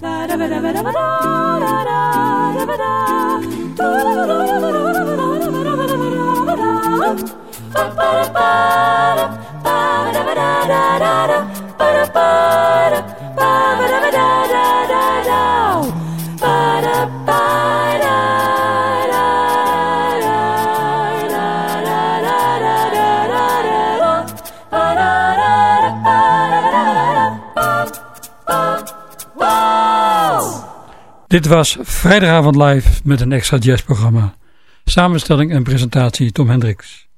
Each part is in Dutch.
da da da da da Dit was Vrijdagavond Live met een extra jazzprogramma. Samenstelling en presentatie Tom Hendricks.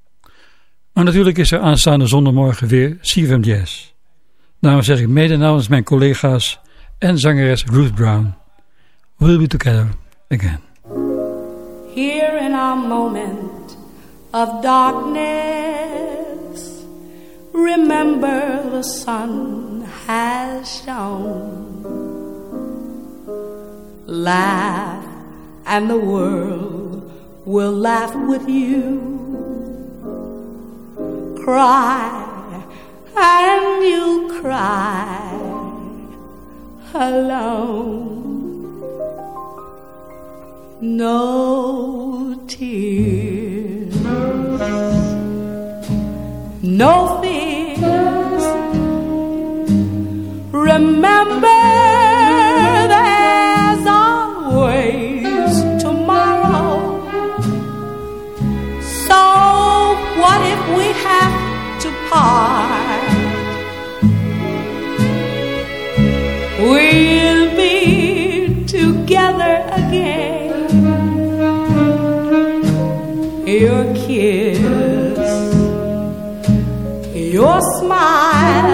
Maar natuurlijk is er aanstaande zondagmorgen weer CFM Jazz. Daarom zeg ik mede namens mijn collega's en zangeres Ruth Brown. We'll be together again. Here in our moment of darkness Remember the sun has shone Laugh and the world will laugh with you. Cry and you'll cry alone. No tears, no fears. Remember We'll be together again. Your kiss, your smile,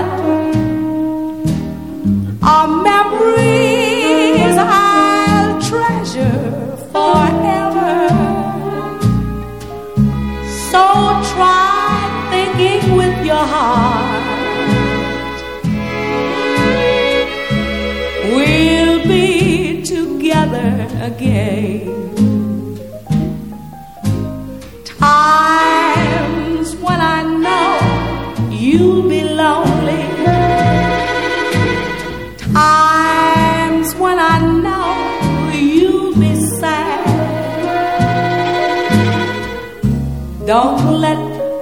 Don't let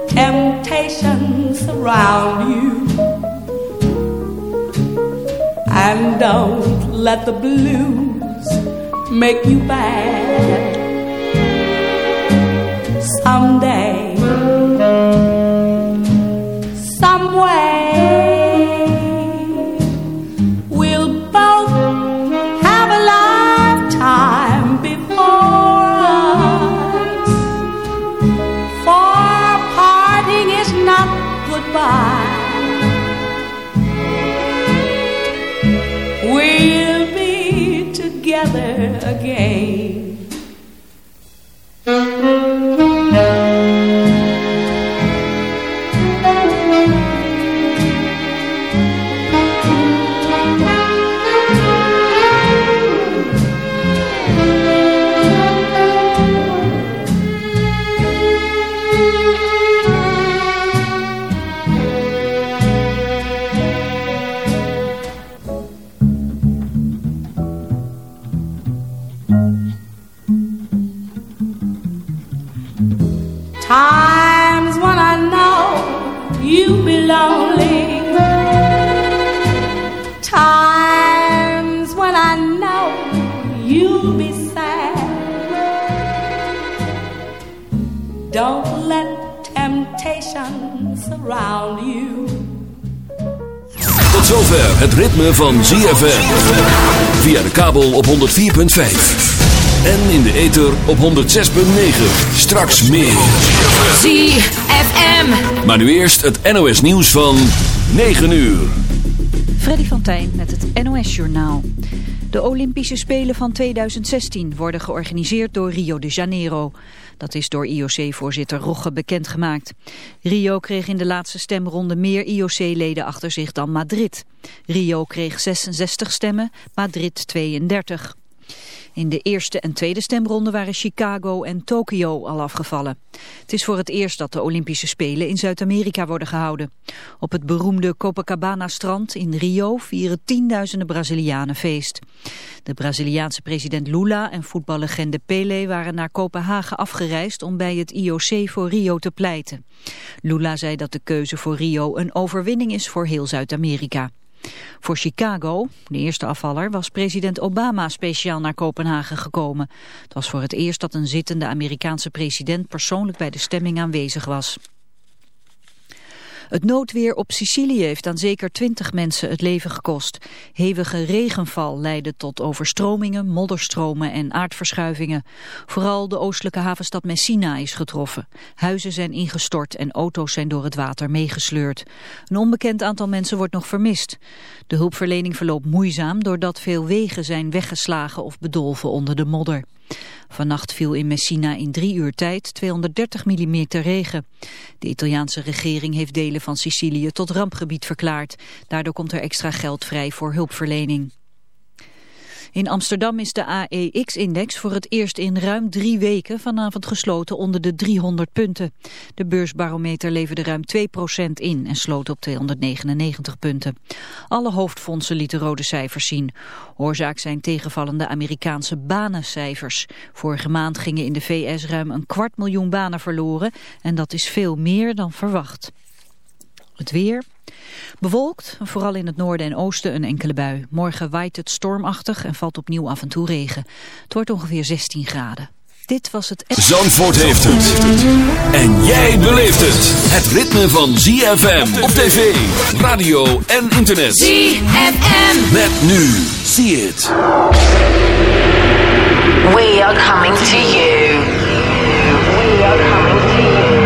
temptation surround you. And don't let the blues make you bad. Someday, het ritme van ZFM. Via de kabel op 104.5. En in de ether op 106.9. Straks meer. ZFM. Maar nu eerst het NOS nieuws van 9 uur. Freddy van Tijn met het NOS Journaal. De Olympische Spelen van 2016 worden georganiseerd door Rio de Janeiro. Dat is door IOC-voorzitter Rogge bekendgemaakt. Rio kreeg in de laatste stemronde meer IOC-leden achter zich dan Madrid. Rio kreeg 66 stemmen, Madrid 32. In de eerste en tweede stemronde waren Chicago en Tokio al afgevallen. Het is voor het eerst dat de Olympische Spelen in Zuid-Amerika worden gehouden. Op het beroemde Copacabana-strand in Rio vieren tienduizenden Brazilianen feest. De Braziliaanse president Lula en voetballegende Pelé waren naar Kopenhagen afgereisd om bij het IOC voor Rio te pleiten. Lula zei dat de keuze voor Rio een overwinning is voor heel Zuid-Amerika. Voor Chicago, de eerste afvaller, was president Obama speciaal naar Kopenhagen gekomen. Het was voor het eerst dat een zittende Amerikaanse president persoonlijk bij de stemming aanwezig was. Het noodweer op Sicilië heeft aan zeker twintig mensen het leven gekost. Hevige regenval leidde tot overstromingen, modderstromen en aardverschuivingen. Vooral de oostelijke havenstad Messina is getroffen. Huizen zijn ingestort en auto's zijn door het water meegesleurd. Een onbekend aantal mensen wordt nog vermist. De hulpverlening verloopt moeizaam doordat veel wegen zijn weggeslagen of bedolven onder de modder. Vannacht viel in Messina in drie uur tijd 230 mm regen. De Italiaanse regering heeft delen van Sicilië tot rampgebied verklaard. Daardoor komt er extra geld vrij voor hulpverlening. In Amsterdam is de AEX-index voor het eerst in ruim drie weken vanavond gesloten onder de 300 punten. De beursbarometer leverde ruim 2% in en sloot op 299 punten. Alle hoofdfondsen lieten rode cijfers zien. Oorzaak zijn tegenvallende Amerikaanse banencijfers. Vorige maand gingen in de VS ruim een kwart miljoen banen verloren en dat is veel meer dan verwacht. Het weer... Bewolkt, vooral in het noorden en oosten een enkele bui. Morgen waait het stormachtig en valt opnieuw af en toe regen. Het wordt ongeveer 16 graden. Dit was het... Zandvoort heeft het. En jij beleeft het. Het ritme van ZFM op tv, radio en internet. ZFM. Met nu. Zie het. We are coming to you. We are coming to you.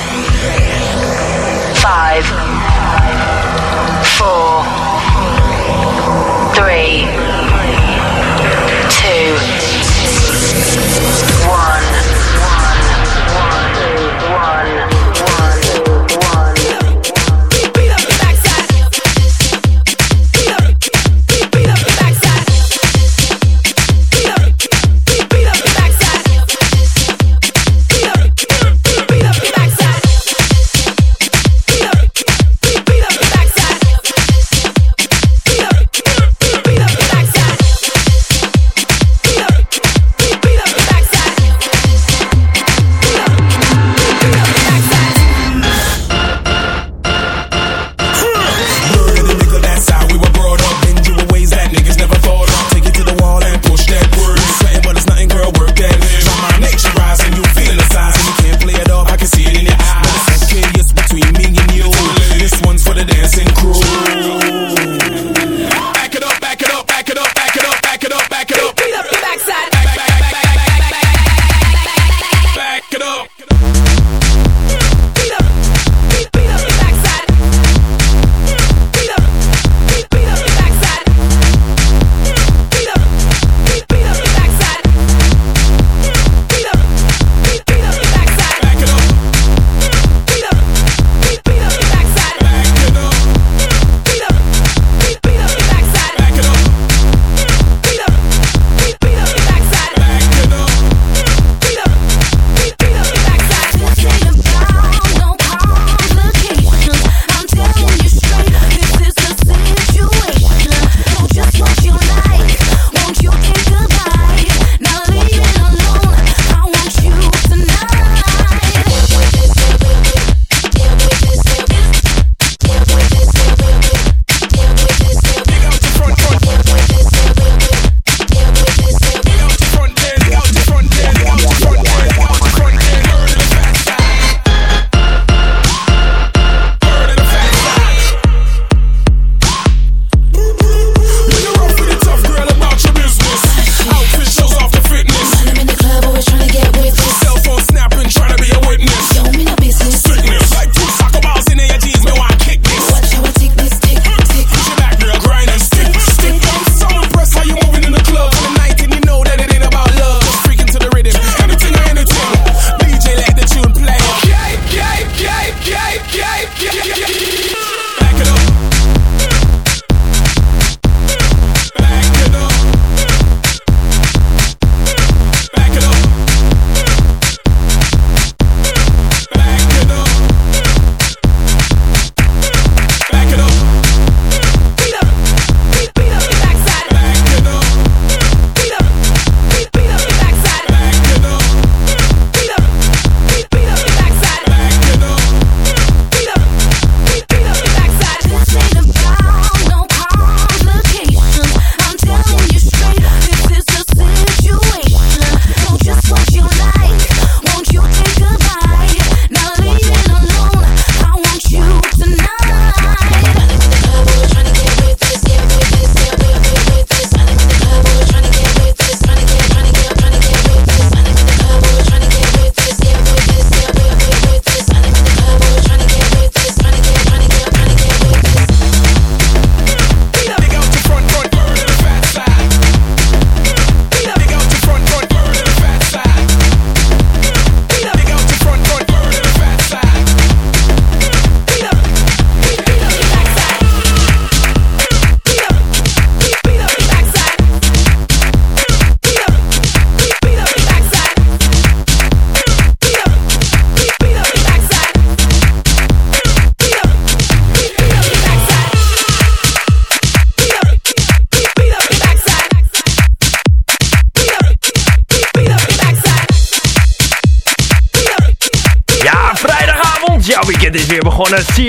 Five. Four. Three.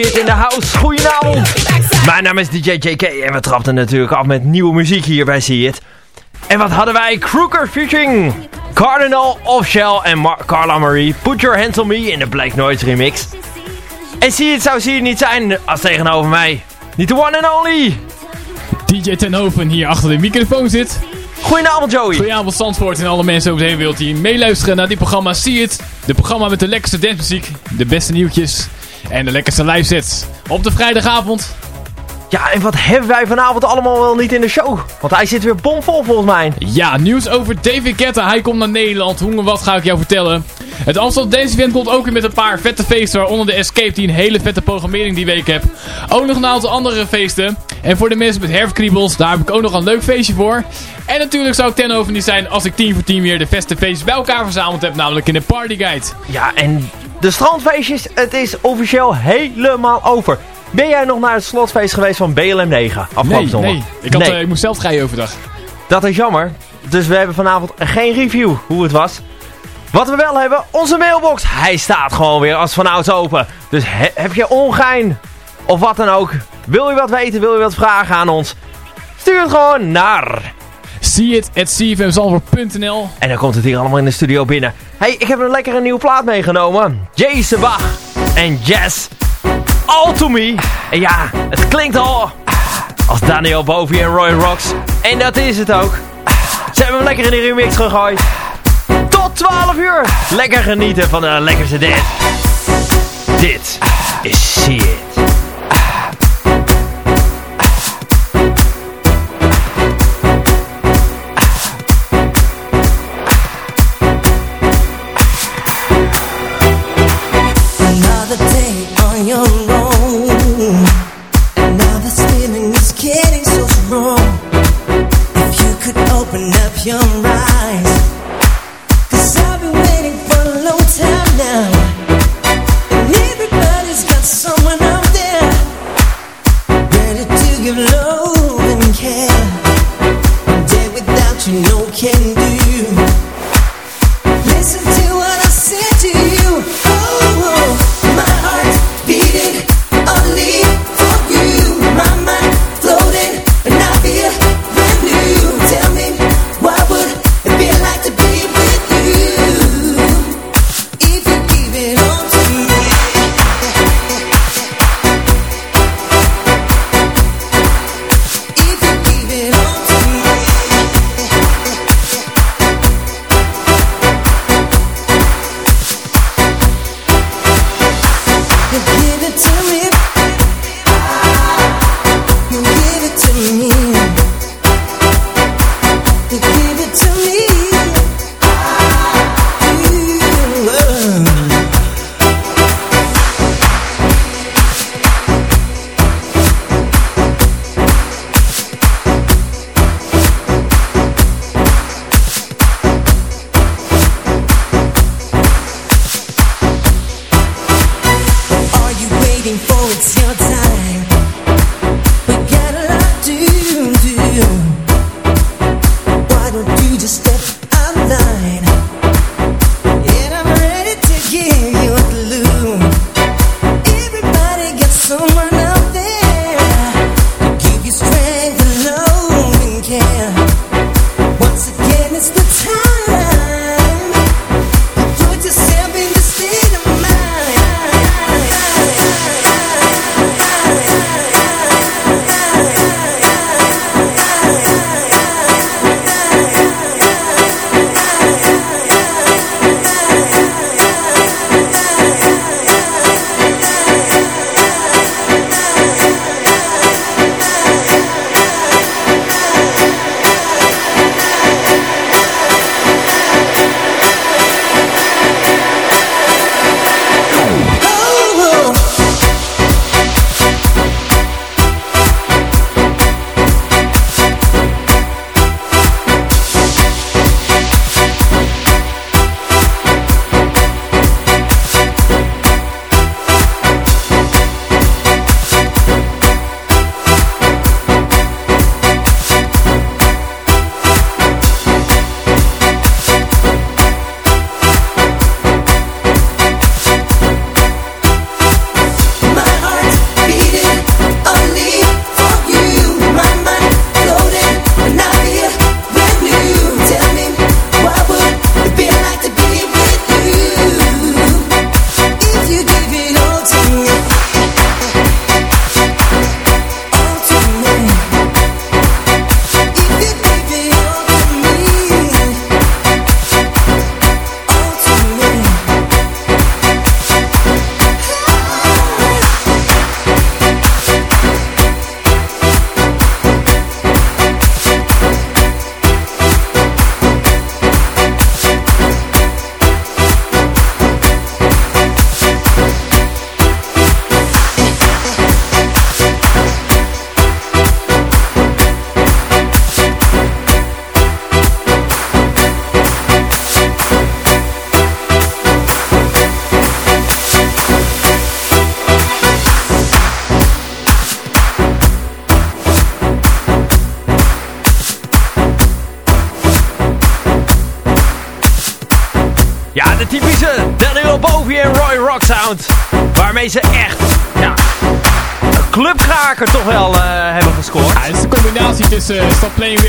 It in the house. Goedenavond. Mijn naam is DJ JK en we trapten natuurlijk af met nieuwe muziek hier bij See it. En wat hadden wij? Crooker featuring Cardinal, Offshell en Mar Carla Marie. Put Your Hands On Me in de Black Noise remix. En See it zou See it niet zijn als tegenover mij. Niet de one and only. DJ Tenhoven hier achter de microfoon zit. Goedenavond Joey. Goedenavond Zandvoort en alle mensen over de hele wereld die meeluisteren naar dit programma See It. De programma met de lekkerste dancemuziek, de beste nieuwtjes en de lekkerste live sets. Op de vrijdagavond. Ja, en wat hebben wij vanavond allemaal wel niet in de show? Want hij zit weer bomvol volgens mij. Ja, nieuws over David Guetta. Hij komt naar Nederland. Hoe en wat ga ik jou vertellen? Het Amstel Dance Event komt ook weer met een paar vette feesten. Waaronder de Escape die een hele vette programmering die week heb. Ook nog een aantal andere feesten. En voor de mensen met herfkriebels, daar heb ik ook nog een leuk feestje voor. En natuurlijk zou ik ten over niet zijn als ik 10 voor 10 weer de beste feestjes bij elkaar verzameld heb. Namelijk in de Party Guide. Ja, en de strandfeestjes, het is officieel helemaal over. Ben jij nog naar het slotfeest geweest van BLM 9 afgelopen nee, zondag? Nee, ik, had, Nee. eh, ik moest zelf rijden overdag. Dat is jammer. Dus we hebben vanavond geen review hoe het was. Wat we wel hebben, onze mailbox. Hij staat gewoon weer als vanouds open. Dus he- heb je ongein of wat dan ook. Wil je wat weten, wil je wat vragen aan ons? Stuur het gewoon naar... See it at cfmzalver.nl En dan komt het hier allemaal in de studio binnen. hey, ik heb een lekkere nieuwe plaat meegenomen. Jason Bach en Jazz. All to me. En ja, het klinkt al als Daniel Bovi en Roy Rocks. En dat is het ook. Ze hebben hem lekker in de remix gegooid. Tot 12 uur. Lekker genieten van de lekkerste dance. Dit is See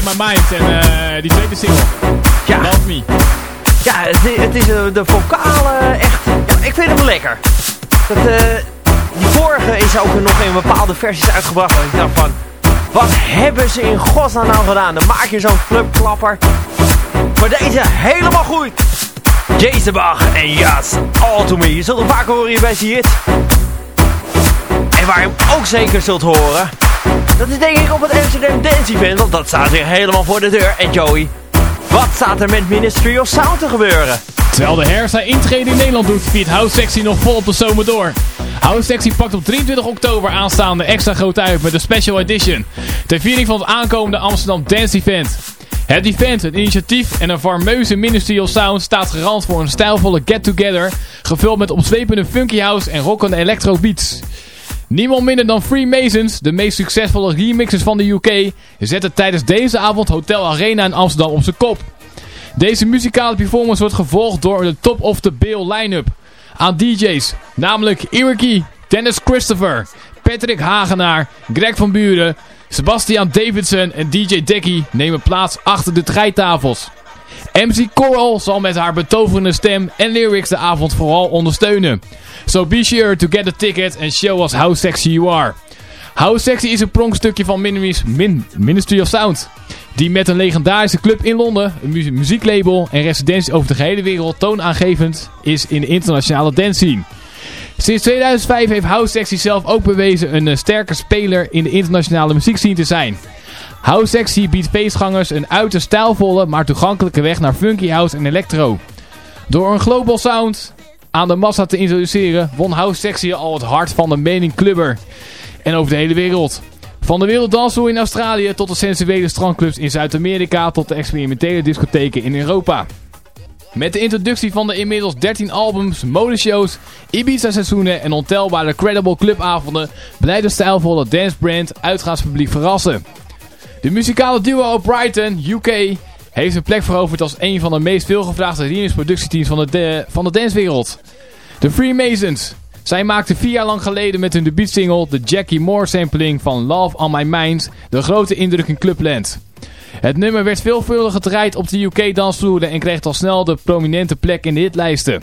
With My Mind en eh, die tweede single. Ja. Love Me. Ja, het, is eh, de vocalen echt, ja, ik vind hem lekker. Dat, eh, die vorige is ook nog in bepaalde versies uitgebracht. En ik dacht van, wat hebben ze in godsnaam nou gedaan? Dan maak je zo'n clubklapper. Maar deze helemaal goed. Jason Bach en Jas All To Me. Je zult hem vaak horen hier bij See It. En waar je hem ook zeker zult horen. Dat is denk ik op het Amsterdam Dance Event. Want dat staat weer helemaal voor de deur. En Joey, wat staat er met Ministry of Sound te gebeuren? Terwijl de herfst haar intrede in Nederland doet, viert House Sexy nog vol op de zomer door. House Sexy pakt op 23 oktober aanstaande extra groot uit met een special edition. Ter viering van het aankomende Amsterdam Dance Event. Het event, het initiatief en een fameuze Ministry of Sound staat garant voor een stijlvolle get-together, gevuld met opzwepende funky house en rockende electro beats. Niemand minder dan Freemasons, de meest succesvolle remixers van de UK, zetten tijdens deze avond Hotel Arena in Amsterdam op zijn kop. Deze muzikale performance wordt gevolgd door de top of the bill line-up aan DJ's, namelijk Iriki, Dennis Christopher, Patrick Hagenaar, Greg van Buren, Sebastian Davidson en DJ Decky nemen plaats achter de draaitafels. MC Coral zal met haar betoverende stem en lyrics de avond vooral ondersteunen. So be sure to get a ticket and show us how sexy you are. How Sexy is een pronkstukje van Minimis, Min, Ministry of Sound. Die met een legendarische club in Londen, een mu- muzieklabel en residentie over de gehele wereld toonaangevend is in de internationale dance scene. Sinds 2005 heeft House Sexy zelf ook bewezen een eh, sterke speler in de internationale muziekscene te zijn. House Sexy biedt feestgangers een uiterst stijlvolle, maar toegankelijke weg naar funky house en electro. Door een global sound aan de massa te introduceren, won House Sexy al het hart van de mening clubber. En over de hele wereld. Van de werelddansvloer in Australië tot de sensuele strandclubs in Zuid-Amerika tot de experimentele discotheken in Europa. Met de introductie van de inmiddels 13 albums, modeshows, Ibiza-seizoenen en ontelbare credible clubavonden blijft de stijlvolle dancebrand uitgaanspubliek verrassen. De muzikale duo Brighton, UK, heeft een plek veroverd als een van de meest veelgevraagde remix-productieteams van de, van de dancewereld. De Freemasons. Zij maakten vier jaar lang geleden met hun debuutsingle de Jackie Moore sampling van Love on My Mind de grote indruk in Clubland. Het nummer werd veelvuldig gedraaid op de UK-dansvloeren en kreeg al snel de prominente plek in de hitlijsten.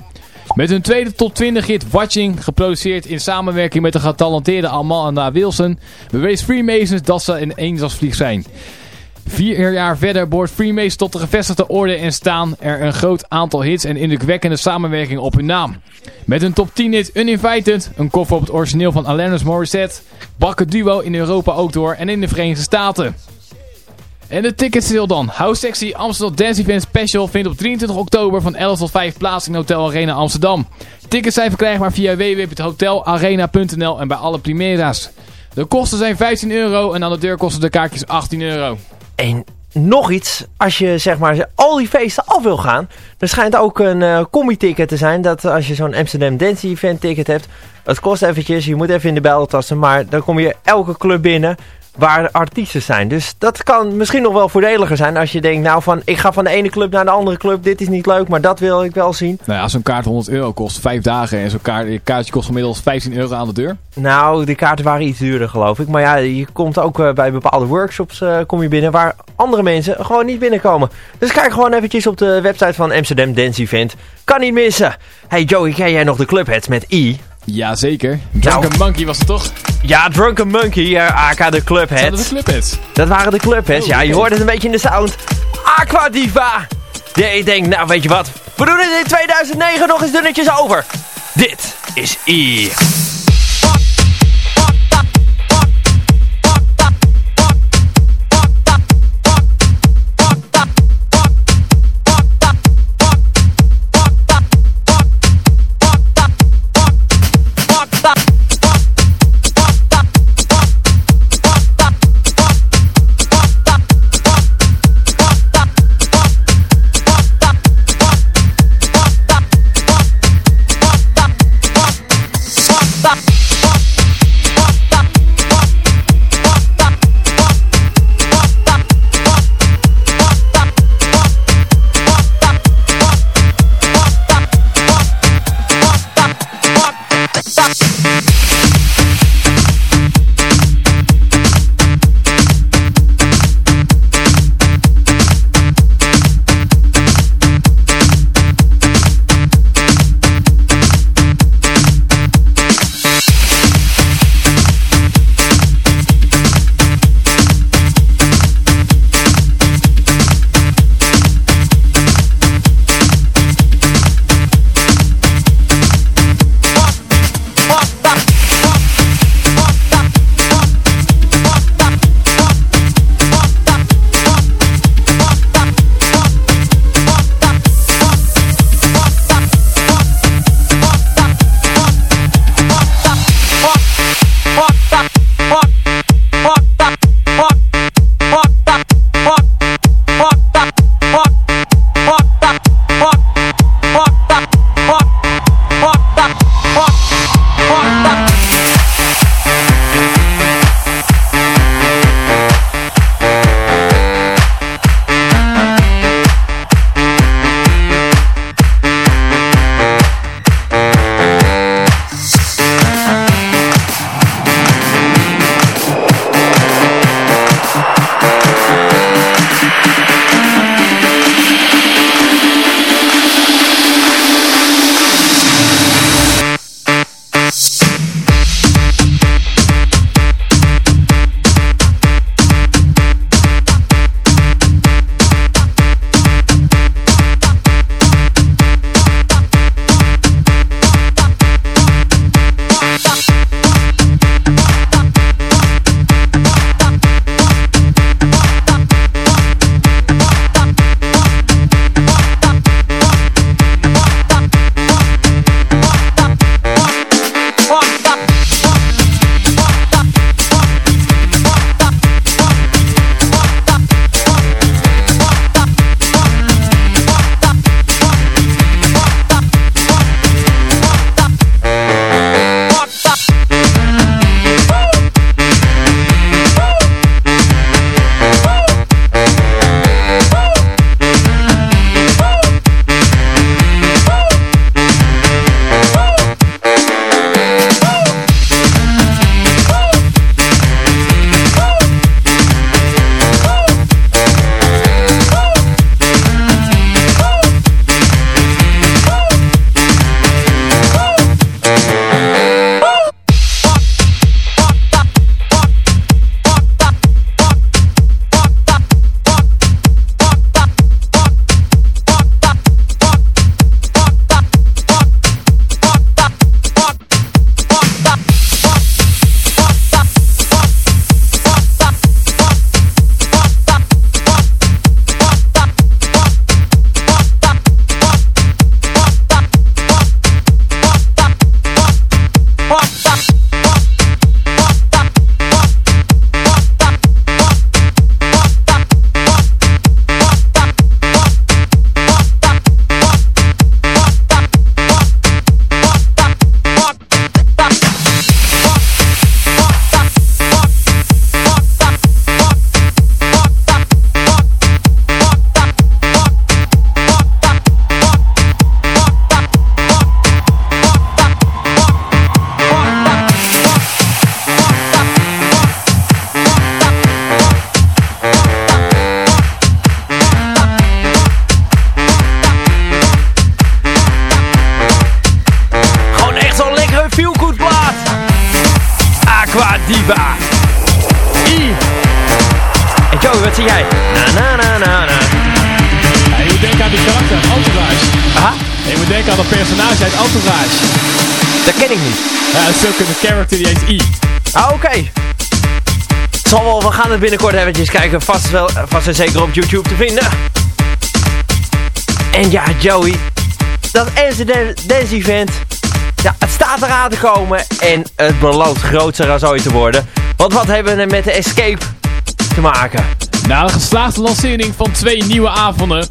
Met hun tweede top 20 hit Watching, geproduceerd in samenwerking met de getalenteerde Amanda Wilson, bewees Freemasons dat ze in eendagsvlieg zijn. Vier jaar verder behoort Freemasons tot de gevestigde orde en staan er een groot aantal hits en indrukwekkende samenwerkingen op hun naam. Met een top 10 hit Uninvited, een koffer op het origineel van Alanis Morissette, brak het duo in Europa ook door en in de Verenigde Staten. En de ticketsale dan. House Sexy Amsterdam Dance Event Special vindt op 23 oktober van 11 tot 5 plaats in Hotel Arena Amsterdam. Tickets zijn verkrijgbaar via www.hotelarena.nl en bij alle Primera's. De kosten zijn 15 euro en aan de deur kosten de kaartjes 18 euro. En nog iets, als je zeg maar al die feesten af wil gaan, er schijnt ook een eh combi-ticket te zijn. Dat als je zo'n Amsterdam Dance Event ticket hebt, het kost eventjes, je moet even in de bel tasten, maar dan kom je elke club binnen waar artiesten zijn. Dus dat kan misschien nog wel voordeliger zijn als je denkt, nou van ik ga van de ene club naar de andere club, dit is niet leuk, maar dat wil ik wel zien. Nou ja, als zo'n kaart 100 euro kost, 5 dagen en zo'n kaart, kaartje kost gemiddeld 15 euro aan de deur. Nou, de kaarten waren iets duurder geloof ik. Maar ja, je komt ook eh, bij bepaalde workshops eh, kom je binnen waar andere mensen gewoon niet binnenkomen. Dus kijk gewoon eventjes op de website van Amsterdam Dance Event. Kan niet missen. Hey Joey, ken jij nog de clubheads met I? Jazeker. Drunken Monkey was het toch? Ja, Drunken Monkey, eh, aka de Zijn dat de clubheads. clubheads? Dat waren de clubheads. Oh, Ja, je oké. hoort het een beetje in de sound. Aqua Diva. Nee, ik denk, nou weet je wat. We doen het in 2009 nog eens dunnetjes over. Dit is I. binnenkort eventjes kijken. Vast, wel, vast en zeker op YouTube te vinden. En ja, Joey. Dat Dance Dance Event. Ja, het staat eraan te komen. En het belooft groter dan ooit te worden. Want wat hebben we met de Escape te maken? Na de geslaagde lancering van twee nieuwe avonden,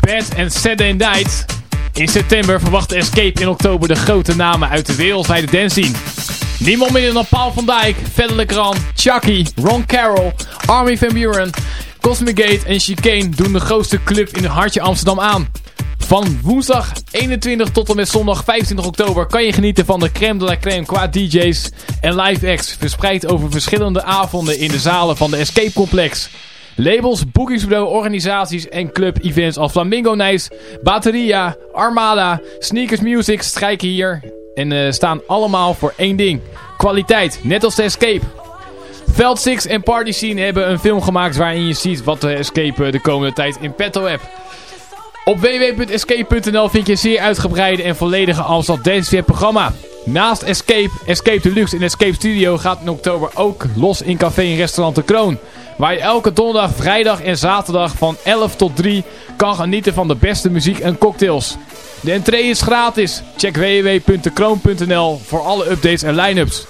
Bad en Saturday Night, in september verwacht Escape in oktober de grote namen uit de wereldwijde dance scene. Niemand minder dan Paul van Dijk, Fedde Chucky, Ron Carroll, Army van Buren, Cosmic Gate en Chicane doen de grootste club in het hartje Amsterdam aan. Van woensdag 21 tot en met zondag 25 oktober kan je genieten van de crème de la crème qua DJ's en live acts verspreid over verschillende avonden in de zalen van de Escape Complex. Labels, boekingsbureau, organisaties en club-events als Flamingo Nice, Batteria, Armada, Sneakers Music strijken hier en eh, staan allemaal voor één ding. Kwaliteit, net als de Escape. Veld 6 en Party Scene hebben een film gemaakt waarin je ziet wat de Escape eh, de komende tijd in petto hebt. Op www.escape.nl vind je een zeer uitgebreide en volledige Amsterdam Dance programma. Naast Escape, Escape Deluxe en Escape Studio gaat in oktober ook los in café en restaurant De Kroon. Waar je elke donderdag, vrijdag en zaterdag van 11 tot 3 kan genieten van de beste muziek en cocktails. De entree is gratis. Check www.dekroon.nl voor alle updates en line-ups.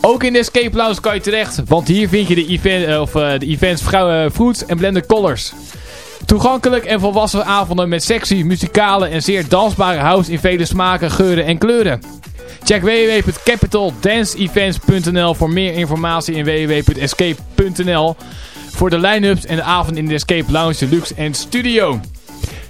Ook in de Escape Lounge kan je terecht, want hier vind je de, event, eh, of, eh, de events eh, Fruits en Blended Colors. Toegankelijk en volwassen avonden met sexy, muzikale en zeer dansbare house in vele smaken, geuren en kleuren. Check www.capitaldanceevents.nl voor meer informatie en www.escape.nl voor de line-ups en de avond in de Escape Lounge Deluxe en Studio.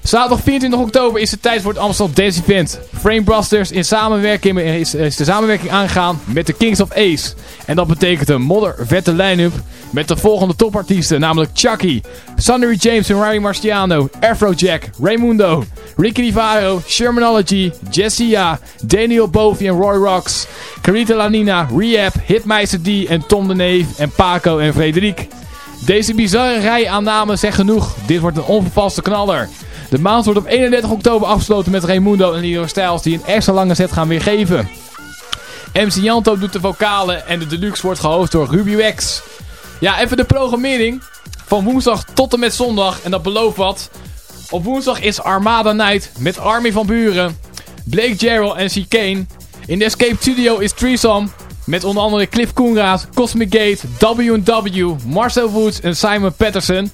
Zaterdag 24 oktober is het tijd voor het Amsterdam Dance Event. Framebusters in samenwerking is, is de samenwerking aangegaan met de Kings of Ace. En dat betekent een moddervette line-up met de volgende topartiesten, namelijk Chucky, Sunny James en Rary Marciano, Afrojack, Raimundo, Ricky Rivaro, Shermanology, Jessia, Daniel Bovi en Roy Rocks, Carita Lanina, Rehab, Hitmeister D en Tom de Neef en Paco en Frederik. Deze bizarre rij aan namen zegt genoeg. Dit wordt een onvervaste knaller. De maand wordt op 31 oktober afgesloten met Raimundo en Leo Styles die een extra lange set gaan weergeven. MC Janto doet de vocalen en de deluxe wordt gehost door Ruby Wax. Ja, even de programmering van woensdag tot en met zondag en dat belooft wat. Op woensdag is Armada Night met Army van Buren, Blake Jarrell en Chicane. In de Escape Studio is Threesome met onder andere Cliff Koenraad, Cosmic Gate, W&W, Marcel Woods en Simon Patterson.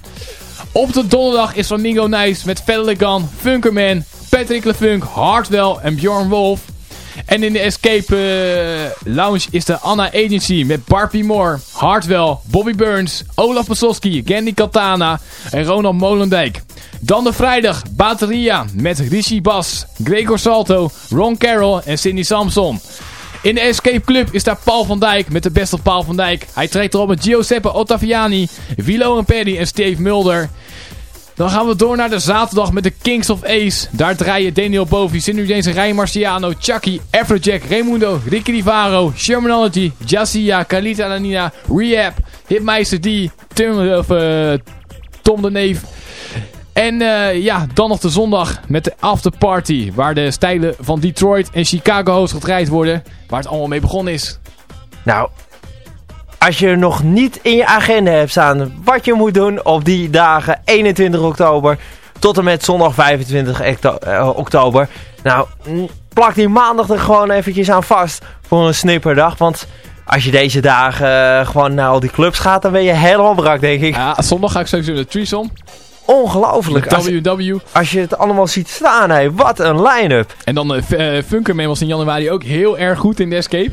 Op de donderdag is Flamingo Nice met Fedde Legan, Funkerman, Patrick LeFunk, Hardwell en Bjorn Wolf. En in de Escape eh, Lounge is de Anna Agency met Barbie Moore, Hardwell, Bobby Burns, Olaf Pasowski, Candy Katana en Ronald Molendijk. Dan de vrijdag Batteria met Rishi Bas, Gregor Salto, Ron Carroll en Cindy Samson. In de Escape Club is daar Paul van Dijk met de beste Paul van Dijk. Hij trekt erop met Giuseppe Ottaviani, Vilo en Perry en Steve Mulder. Dan gaan we door naar de zaterdag met de Kings of Ace. Daar draaien Daniel Bovi, James, Ryan Marciano, Chucky, Afrojack, Raimundo, Ricky Rivaro, Shermanology, Jassia, Kalita Lanina, Rehab, Hitmeister D, eh, Tom de Neef. En eh, ja, dan nog de zondag met de afterparty. Waar de stijlen van Detroit en Chicago host gedraaid worden. Waar het allemaal mee begonnen is. Nou, als je nog niet in je agenda hebt staan wat je moet doen op die dagen 21 oktober tot en met zondag 25 okto- eh, oktober. Nou, plak die maandag er gewoon eventjes aan vast voor een snipperdag. Want als je deze dagen eh, gewoon naar al die clubs gaat, dan ben je helemaal brak, denk ik. Ja, zondag ga ik sowieso de Threesome. Ongelooflijk. Als, WW. als je het allemaal ziet staan, hé, wat een line-up. En dan F- eh, Funkerman was in januari ook heel erg goed in de Escape.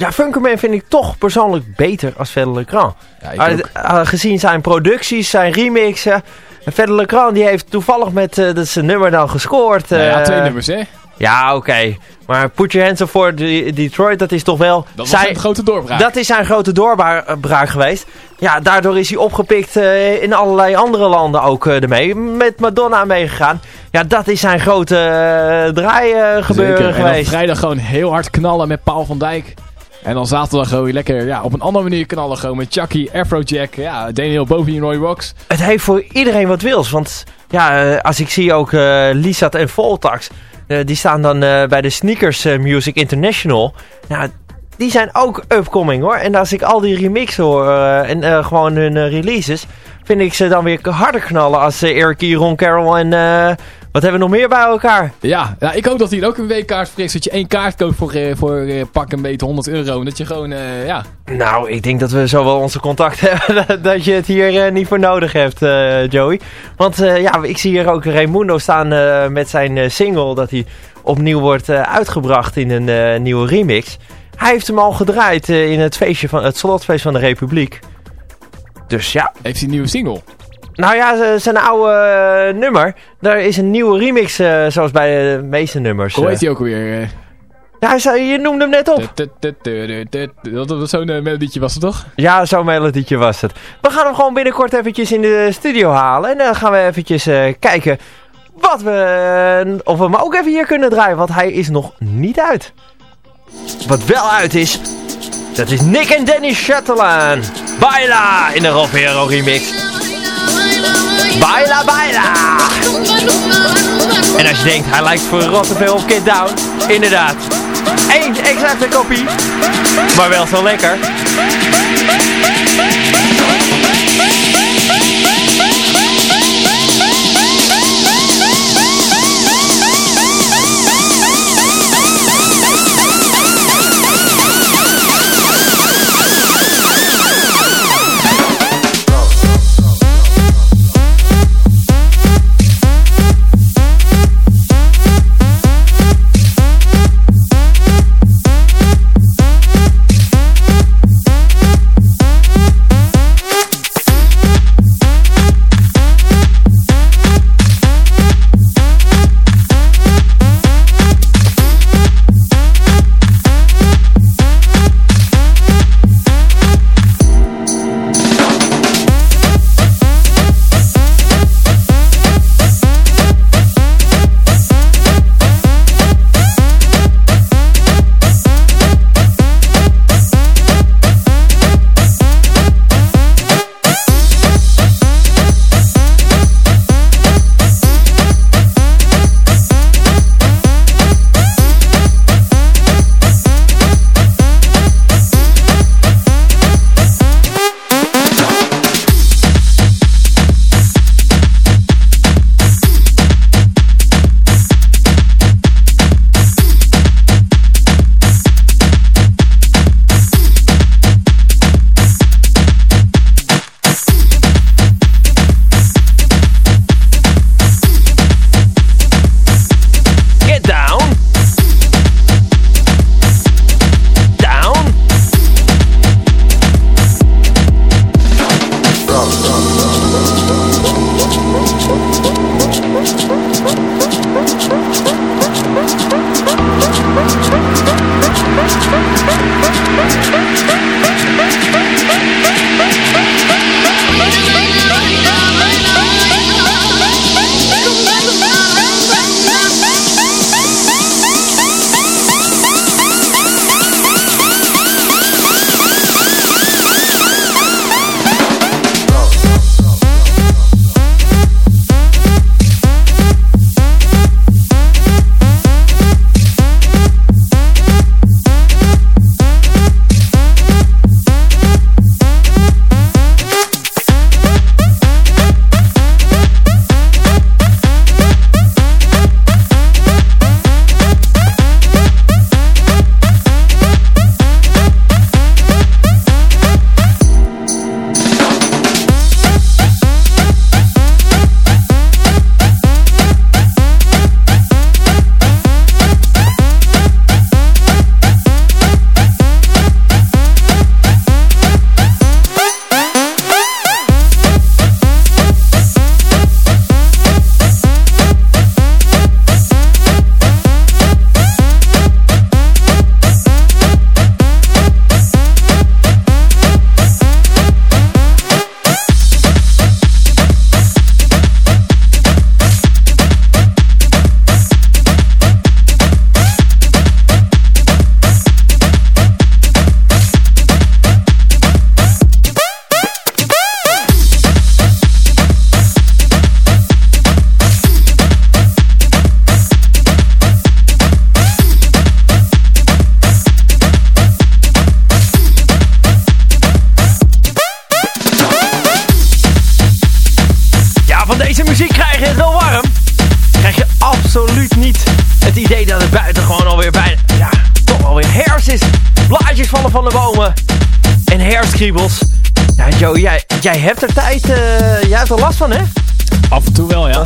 Ja, Funkerman vind ik toch persoonlijk beter als Verder Lecran. Ja, eh, gezien zijn producties, zijn remixen. En Verder Lecran die heeft toevallig met eh, dat zijn nummer dan gescoord. Nou ja, eh, twee nummers hè. Ja, oké. Maar Put Your Hands Up for De- Detroit, dat is toch wel... Dat was zijn, een grote doorbraak. dat is zijn grote doorbraak geweest. Ja, daardoor is hij opgepikt eh, in allerlei andere landen ook eh, ermee. Met Madonna meegegaan. Ja, dat is zijn grote uh, draai eh, gebeuren Zeker. En geweest. vrijdag gewoon heel hard knallen met Paul van Dijk. En dan zaterdag gewoon lekker ja, op een andere manier knallen. Gewoon met Chucky, Afrojack, ja, Daniel Bovien, Roy Rocks. Het heeft voor iedereen wat wils. Want ja, eh, als ik zie ook Lisat en Voltax. eh, die staan dan bij de Sneakers Music International. Ja, die zijn ook upcoming hoor. En als ik al die remixen hoor en gewoon hun releases. Vind ik ze dan weer harder knallen als Eric E, Ron Carroll en... wat hebben we nog meer bij elkaar? Ja, ja, ik hoop dat hij ook een weekkaart frikt. Dat je één kaart koopt voor, eh, voor eh, pak een beetje 100 euro. En dat je gewoon, eh, ja... Nou, ik denk dat we zo wel onze contact hebben dat- je het hier niet voor nodig hebt, Joey. Want ja, ik zie hier ook Raimundo staan met zijn single dat hij opnieuw wordt uitgebracht in een nieuwe remix. Hij heeft hem al gedraaid in het, feestje van, het slotfeest van de Republiek. Dus ja, Heeft hij een nieuwe single? Nou ja, zijn oude eh, nummer, daar is een nieuwe remix eh, zoals bij de meeste nummers. Hoe eh. heet hij ook alweer? eh? Ja, je noemde hem net op. Dat zo'n eh, melodietje was het toch? Ja, zo'n melodietje was het. We gaan hem gewoon binnenkort eventjes in de studio halen. En dan gaan we eventjes eh, kijken wat we, eh, of we hem ook even hier kunnen draaien. Want hij is nog niet uit. Wat wel uit is, dat is Nick en Danny Shetland. Baila in de Rob Hero remix. Baila, baila. En als je denkt, hij lijkt voor veel op Kid Down. Inderdaad. Eén exacte kopie. Maar wel zo lekker. En herskriebels. Ja, jij, jij hebt er tijd... eh, jij hebt er last van, hè? Af en toe wel, ja.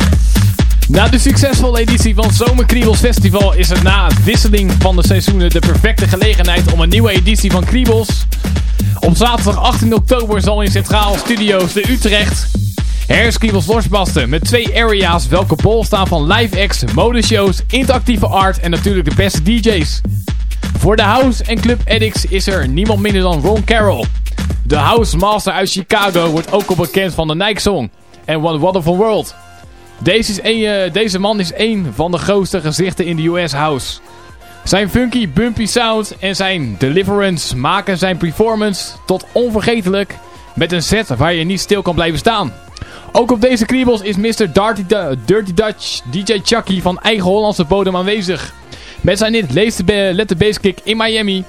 Na de succesvolle editie van Zomerkriebels Festival is het na wisseling van de seizoenen de perfecte gelegenheid om een nieuwe editie van Kriebels. Op zaterdag 18 oktober zal in Centraal Studios de Utrecht Herskriebels losbasten met twee area's welke bol staan van live acts, modeshows, interactieve art en natuurlijk de beste DJ's. Voor de house en club addicts is er niemand minder dan Ron Carroll. De house master uit Chicago wordt ook al bekend van de Nike Song en One Wonderful World. Deze, is een, eh, deze man is één van de grootste gezichten in de US House. Zijn funky, bumpy sound en zijn deliverance maken zijn performance tot onvergetelijk met een set waar je niet stil kan blijven staan. Ook op deze kriebels is Mr. Dirty, Dirty Dutch DJ Chucky van eigen Hollandse bodem aanwezig. Met zijn hit Let the Bass Kick in Miami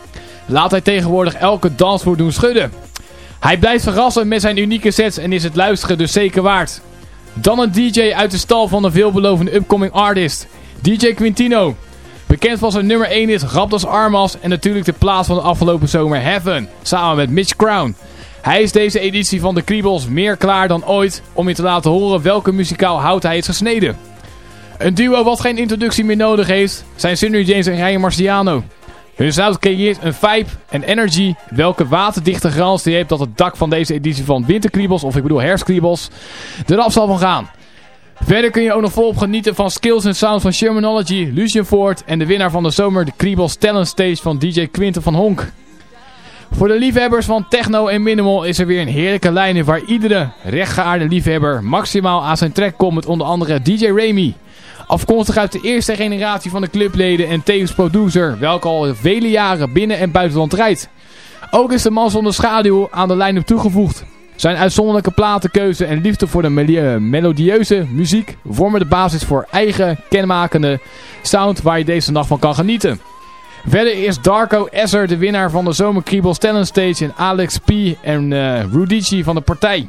laat hij tegenwoordig elke dansvloer doen schudden. Hij blijft verrassen met zijn unieke sets en is het luisteren dus zeker waard. Dan een DJ uit de stal van een veelbelovende upcoming artist, DJ Quintino. Bekend van zijn nummer 1 is Raptors Armas en natuurlijk de plaats van de afgelopen zomer Heaven, samen met Mitch Crown. Hij is deze editie van de Kriebels meer klaar dan ooit om je te laten horen welke muzikaal hout hij is gesneden. Een duo wat geen introductie meer nodig heeft, zijn Sunny James en Ryan Marciano. Hun sound creëert een vibe en energy welke waterdichte garantie heeft dat het dak van deze editie van Winterkriebels, of ik bedoel Herfstkriebels, eraf zal van gaan. Verder kun je ook nog volop genieten van skills en sounds van Shermanology, Lucien Ford en de winnaar van de zomer de Kriebels Talent Stage van DJ Quinten van Honk. Voor de liefhebbers van techno en minimal is er weer een heerlijke lijn in waar iedere rechtgeaarde liefhebber maximaal aan zijn trek komt met onder andere DJ Remy. Afkomstig uit de eerste generatie van de clubleden en tevens producer, welke al vele jaren binnen en buitenland rijdt. Ook is de man zonder schaduw aan de line-up toegevoegd. Zijn uitzonderlijke platenkeuze en liefde voor de eh, melodieuze muziek vormen de basis voor eigen kenmakende sound waar je deze nacht van kan genieten. Verder is Darko Esser de winnaar van de Zomerkriebels Talent Stage en Alex P. en eh Rudici van de partij.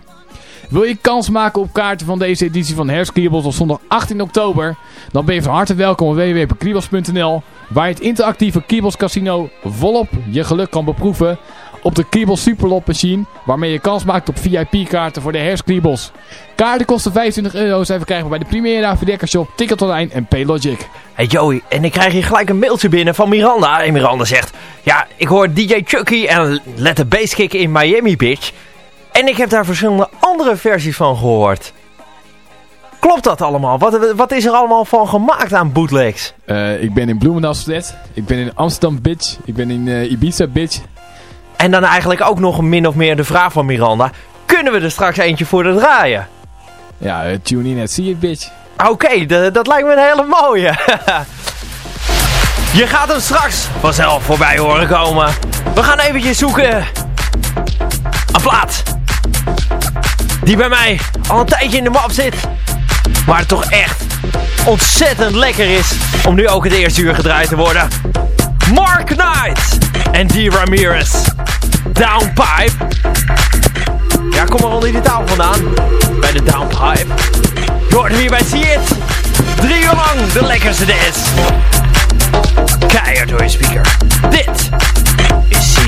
Wil je kans maken op kaarten van deze editie van Herfstkriebels op zondag 18 oktober? Dan ben je van harte welkom op www.kriebels.nl waar je het interactieve Kriebels Casino volop je geluk kan beproeven op de Kriebels Superlot Machine waarmee je kans maakt op VIP-kaarten voor de Herfstkriebels. Kaarten kosten 25 euro, zijn verkrijgbaar bij de Primera, Verdecca Shop, Ticket Online en Paylogic. Hey Joey, en ik krijg hier gelijk een mailtje binnen van Miranda. En Miranda zegt... Ja, ik hoor DJ Chucky en Let the Bass Kick in Miami, bitch. En ik heb daar verschillende andere versies van gehoord. Klopt dat allemaal? Wat, wat is er allemaal van gemaakt aan bootlegs? Eh, ik ben in Bloemendaal Flat, ik ben in Amsterdam Bitch, ik ben in eh, Ibiza Bitch. En dan eigenlijk ook nog min of meer de vraag van Miranda. Kunnen we er straks eentje voor de draaien? Ja, eh, tune in en see it bitch. Oké, dat lijkt me een hele mooie. Je gaat hem straks vanzelf voorbij horen komen. We gaan eventjes zoeken. Een plaat. Die bij mij al een tijdje in de map zit. Maar toch echt ontzettend lekker is om nu ook het eerste uur gedraaid te worden. Mark Knight en Dee Ramirez. Downpipe. Ja, kom maar onder die tafel vandaan. Bij de Downpipe. Hem hier bij See It. Drie uur lang de lekkerste dance. Keihard door je speaker. Dit is See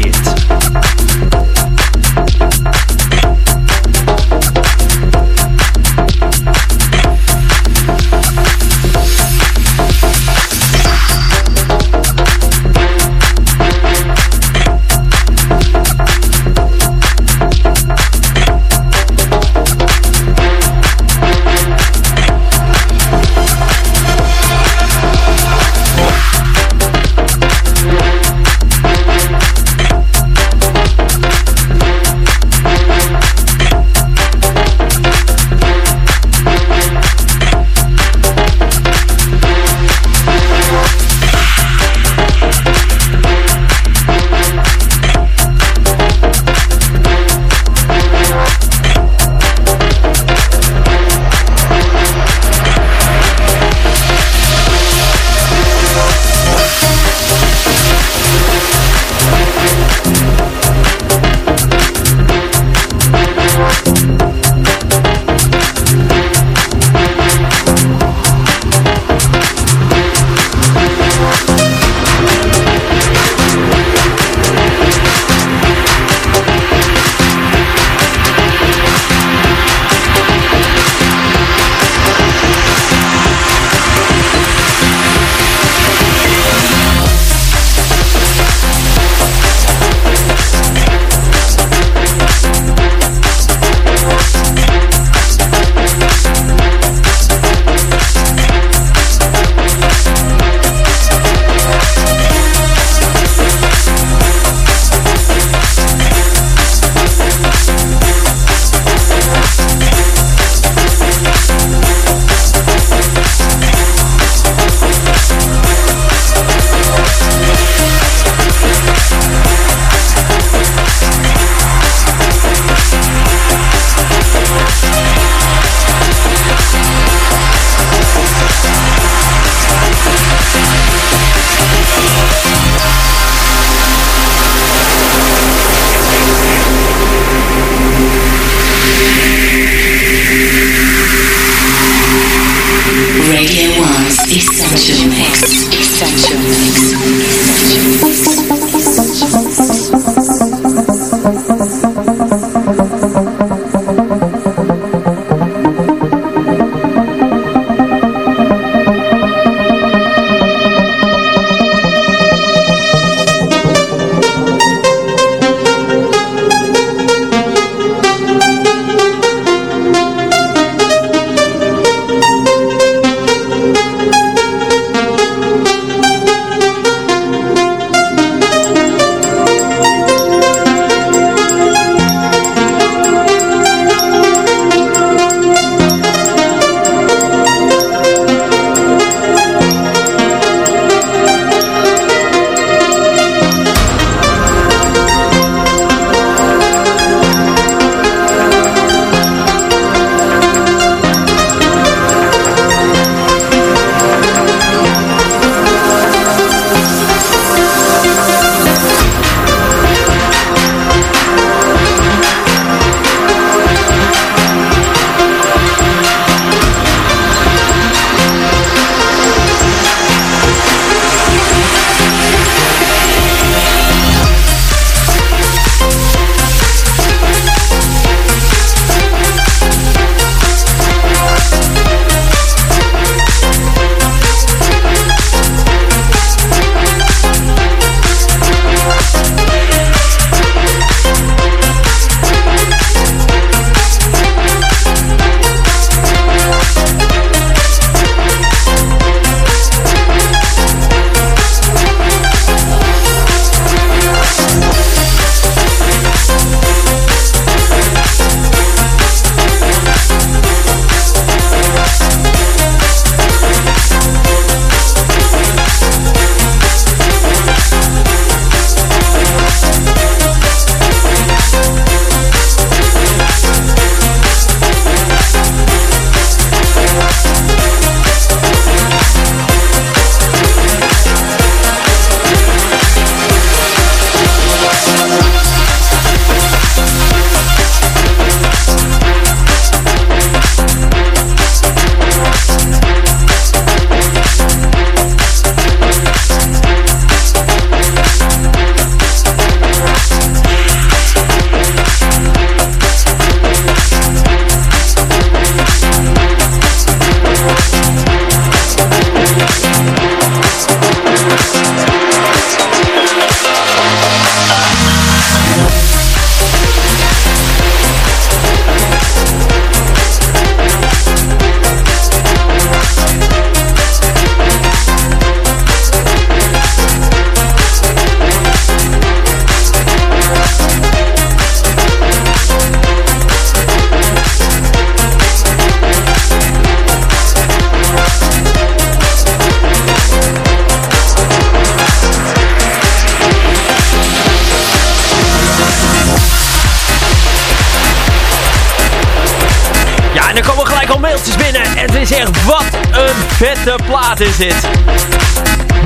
Wat een vette plaat is dit.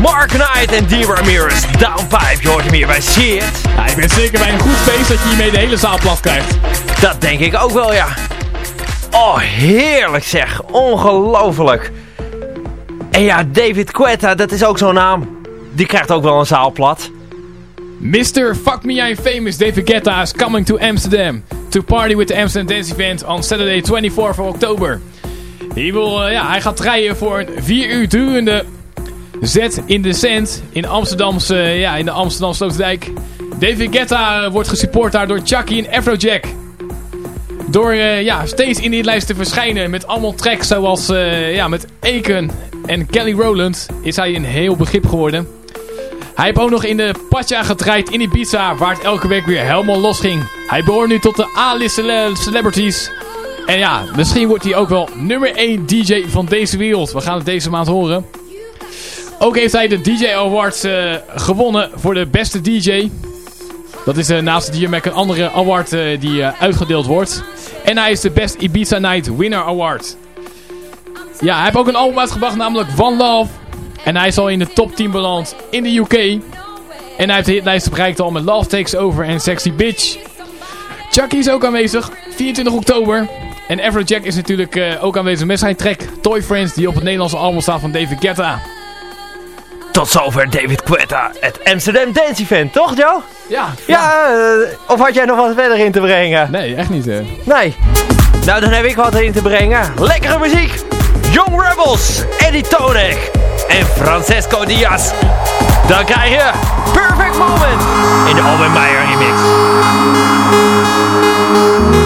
Mark Knight en D. Ramirez, Down 5, je hoort hem hier bij. Ja, ik ben zeker bij een goed feest dat je hiermee de hele zaal plat krijgt. Dat denk ik ook wel, ja. Oh, heerlijk zeg. Ongelooflijk. En ja, David Quetta, dat is ook zo'n naam. Die krijgt ook wel een zaal plat. Mr. Fuck Me I'm Famous David Guetta is coming to Amsterdam to party with the Amsterdam Dance Event on Saturday 24 of October. Hij, wil, eh, ja, hij gaat rijden voor een 4 uur durende zet in de cent in, Amsterdamse, ja, in de Amsterdam Sloterdijk. David Guetta eh, wordt gesupport daar door Chucky en Afrojack. Door eh, ja, steeds in die lijst te verschijnen met allemaal tracks zoals eh, ja, met Aiken en Kelly Rowland is hij een heel begrip geworden. Hij heeft ook nog in de Pacha gedraaid in Ibiza waar het elke week weer helemaal los ging. Hij behoort nu tot de A-list cele- celebrities. En ja, misschien wordt hij ook wel nummer 1 DJ van deze wereld. We gaan het deze maand horen. Ook heeft hij de DJ Awards eh, gewonnen voor de beste DJ. Dat is uh, naast de DMAC een andere award eh, die eh, uitgedeeld wordt. En hij is de Best Ibiza Night Winner Award. Ja, hij heeft ook een album uitgebracht, namelijk One Love. En hij is al in de top 10 beland in de UK. En hij heeft de hitlijst bereikt al met Love Takes Over en Sexy Bitch. Chucky is ook aanwezig, 24 oktober. En Afrojack is natuurlijk eh, ook aanwezig met zijn track Toy Friends, die op het Nederlandse album staat van David Guetta. Tot zover David Quetta, het Amsterdam Dance Event, toch Joe? Ja, Ja, eh, of had jij nog wat verder in te brengen? Nee, echt niet. eh. Nee. Nou, dan heb ik wat in te brengen. Lekkere muziek. Young Rebels, Eddie Tonek en Francesco Diaz. Dan krijg je Perfect Moment in de Alwin Meijer remix. Música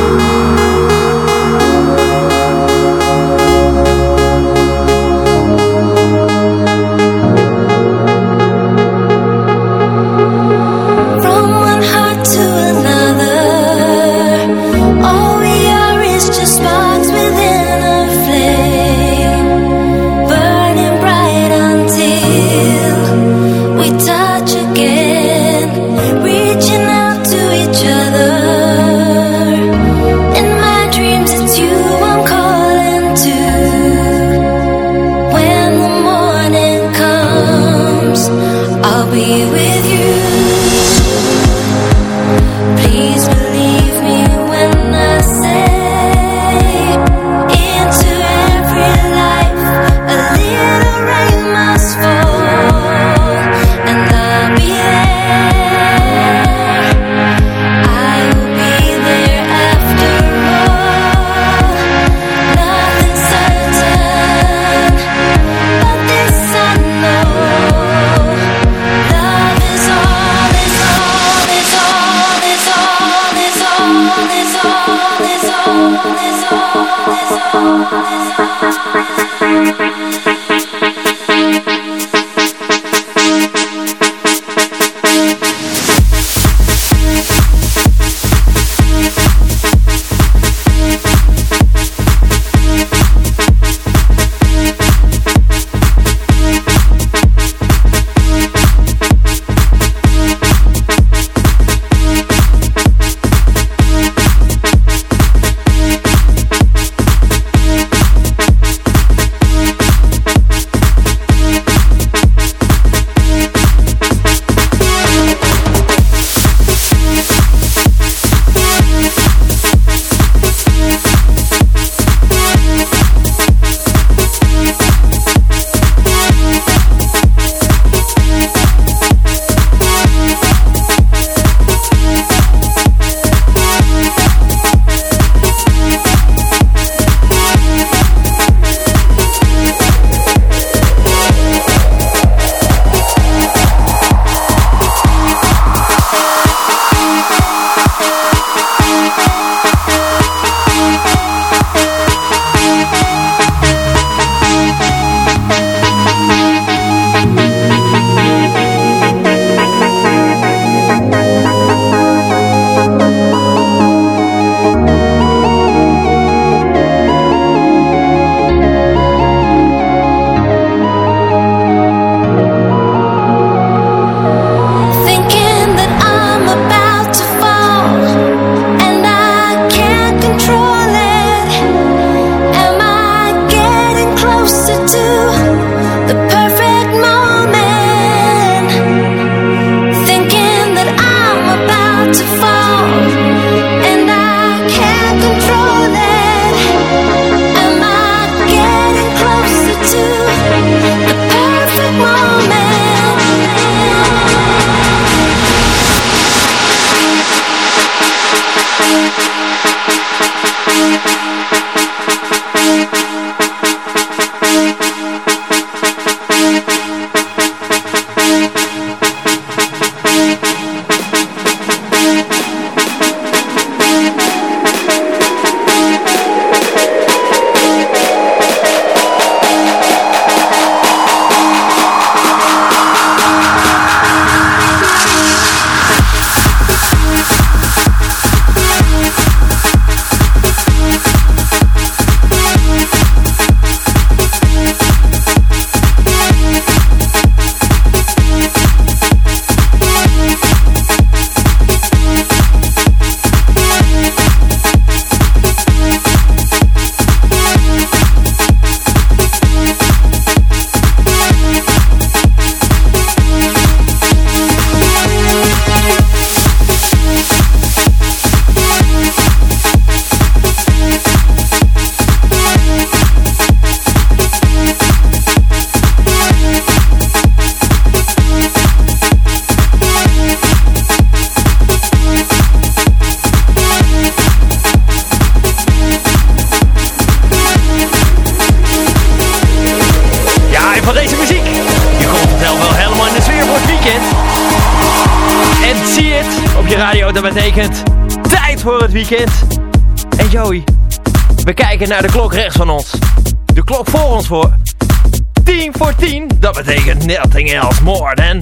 10 voor 10. Dat betekent nothing else more than...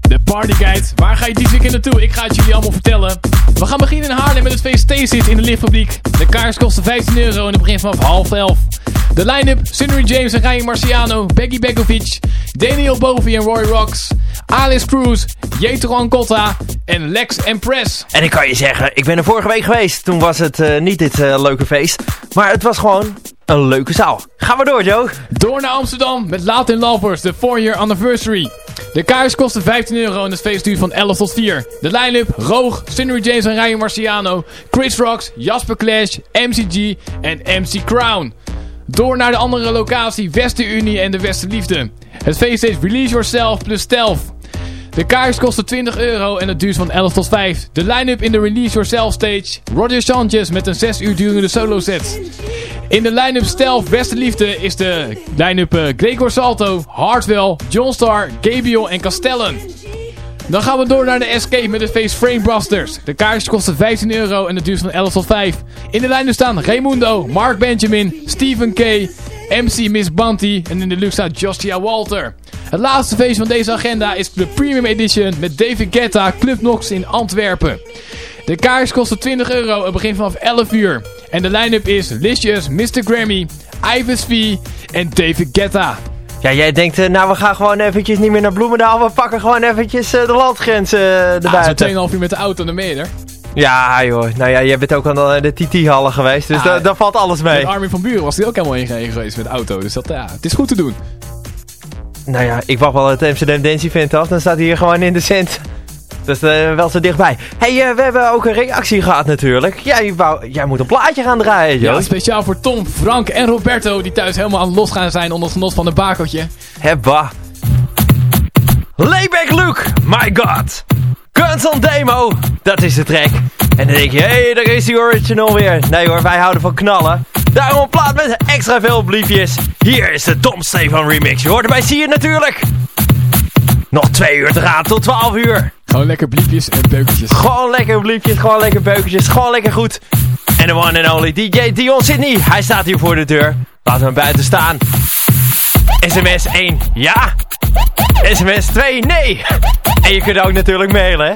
De Partyguide. Waar ga je dit weekend naartoe? Ik ga het jullie allemaal vertellen. We gaan beginnen in Haarlem met het feest T-Sit in de lichtfabriek. De kaars kosten 15 euro en het begint vanaf half elf. De line-up, Sunny James en Ryan Marciano, Becky Bekovic, Daniel Bovi en Roy Rocks, Alice Cruz, Jetro Ancotta en Lex Press. En ik kan je zeggen, ik ben er vorige week geweest. Toen was het uh, niet dit uh, leuke feest. Maar het was gewoon een leuke zaal. Gaan we door, Joe. Door naar Amsterdam met Latin Lovers, de 4-year anniversary. De kaars kostte 15 euro en het feest duurt van 11 tot 4. De line-up, Roog, Sunny James en Ryan Marciano, Chris Rocks, Jasper Clash, MCG en MC Crown. Door naar de andere locatie, Westerunie en de Westerliefde. Het feest heet Release Yourself plus Stealth. De kaars kosten 20 euro en het duurt van 11 tot 5. De line-up in de Release Yourself stage. Roger Sanchez met een 6 uur durende solo set. In de line-up Stealth Westerliefde is de line-up uh, Gregor Salto, Hartwell, John Star, Gabriel en Castellan. Dan gaan we door naar de Escape met het feest Framebusters. De kaartjes kosten 15 euro en het duurt van 11 tot 5. In de line staan Raimundo, Mark Benjamin, Stephen K, MC Miss Bunty en in de luxe staat Joshua Walter. Het laatste feest van deze agenda is de Premium Edition met David Guetta, Club Nox in Antwerpen. De kaars kosten 20 euro en begint vanaf 11 uur. En de line-up is Licious, Mr. Grammy, Ivis V en David Guetta. Ja, jij denkt, uh, nou we gaan gewoon eventjes niet meer naar Bloemendaal. We pakken gewoon eventjes uh, de landgrens uh, erbij. Ah, 2,5 uur met de auto naar Meerder. Ja joh, nou ja, jij bent ook aan de TT-hallen geweest, dus ja, daar valt alles mee. Armin van Buren was hij ook helemaal heen geweest met de auto, dus dat, ja, het is goed te doen. Nou ja, ik wacht wel het Amsterdam Dance Event af, dan staat hij hier gewoon in de cent. Dat is uh, wel zo dichtbij. hey, uh, we hebben ook een reactie gehad natuurlijk. Jij, wou, jij moet een plaatje gaan draaien, joh. Ja, speciaal voor Tom, Frank en Roberto... die thuis helemaal aan los gaan zijn onder het genot van een bakeltje. Hebba. Layback Luke, my god. Guns on Demo, dat is de track. En dan denk je, hé, hey, daar is die original weer. Nee hoor, wij houden van knallen. Daarom een plaat met extra veel bliefjes. Hier is de Tom Stefan remix. Je hoort erbij, zie je natuurlijk. Nog twee uur te gaan tot 12 uur. Gewoon lekker bliepjes en beukjes. Gewoon lekker bliepjes, gewoon lekker beukjes, gewoon lekker goed. En de one and only DJ Dion Sydney. Hij staat hier voor de deur. Laten we hem buiten staan. SMS 1, ja. SMS 2, nee. En je kunt ook natuurlijk mailen.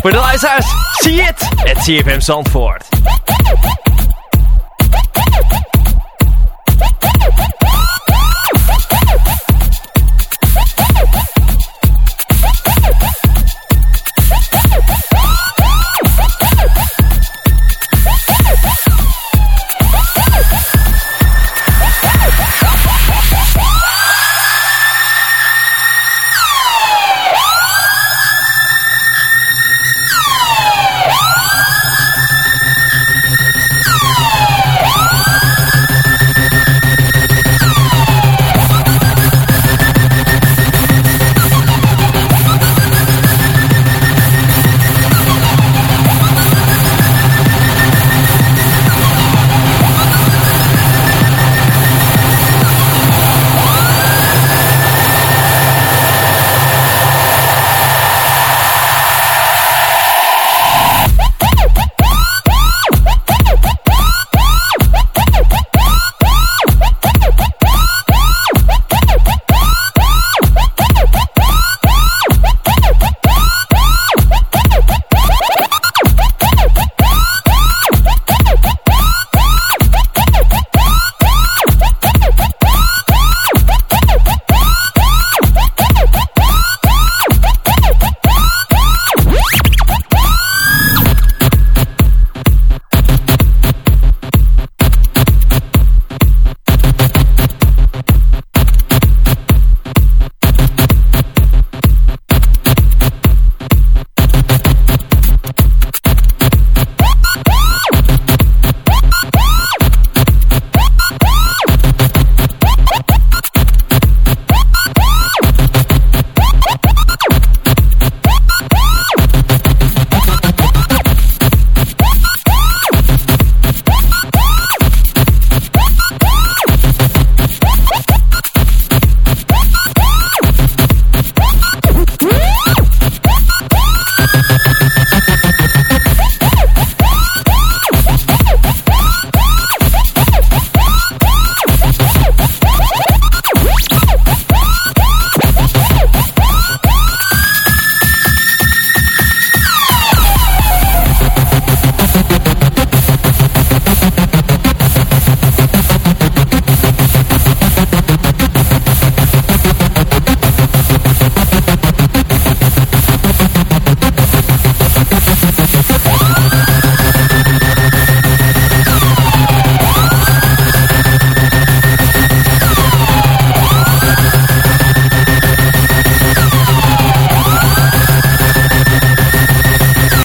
Voor de luisteraars, zie het. Het CFM Zandvoort.